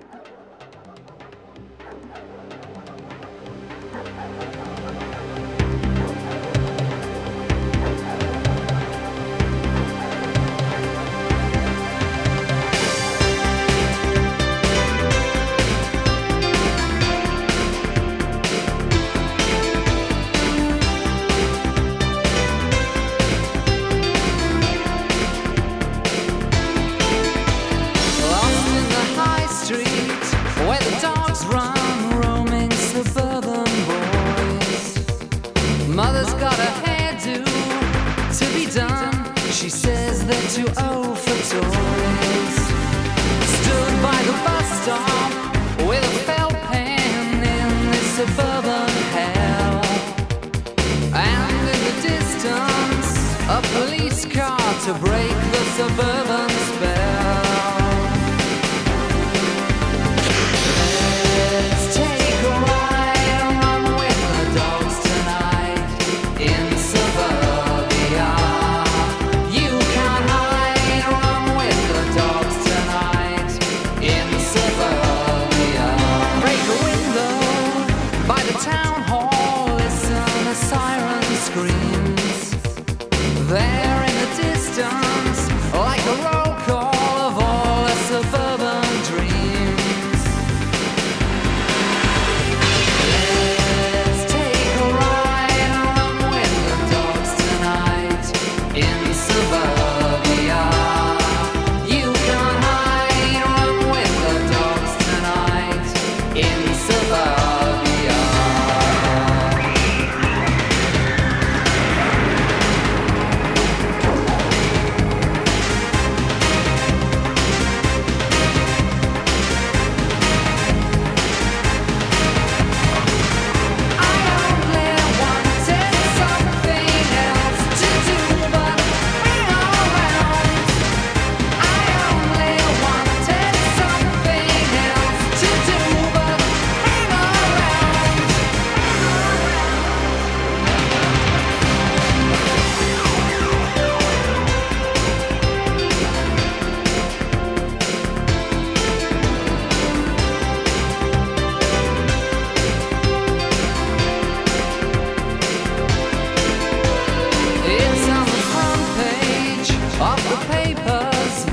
Suburban boys. Mother's got a hairdo to be done. She says they're too old for toys. Stood by the bus stop with a felt pen in this suburban hell. And in the distance, a police car to break the suburban screams. There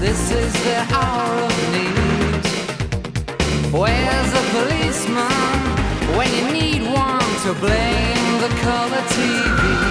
This is the hour of need. Where's a policeman when you need one to blame the color TV?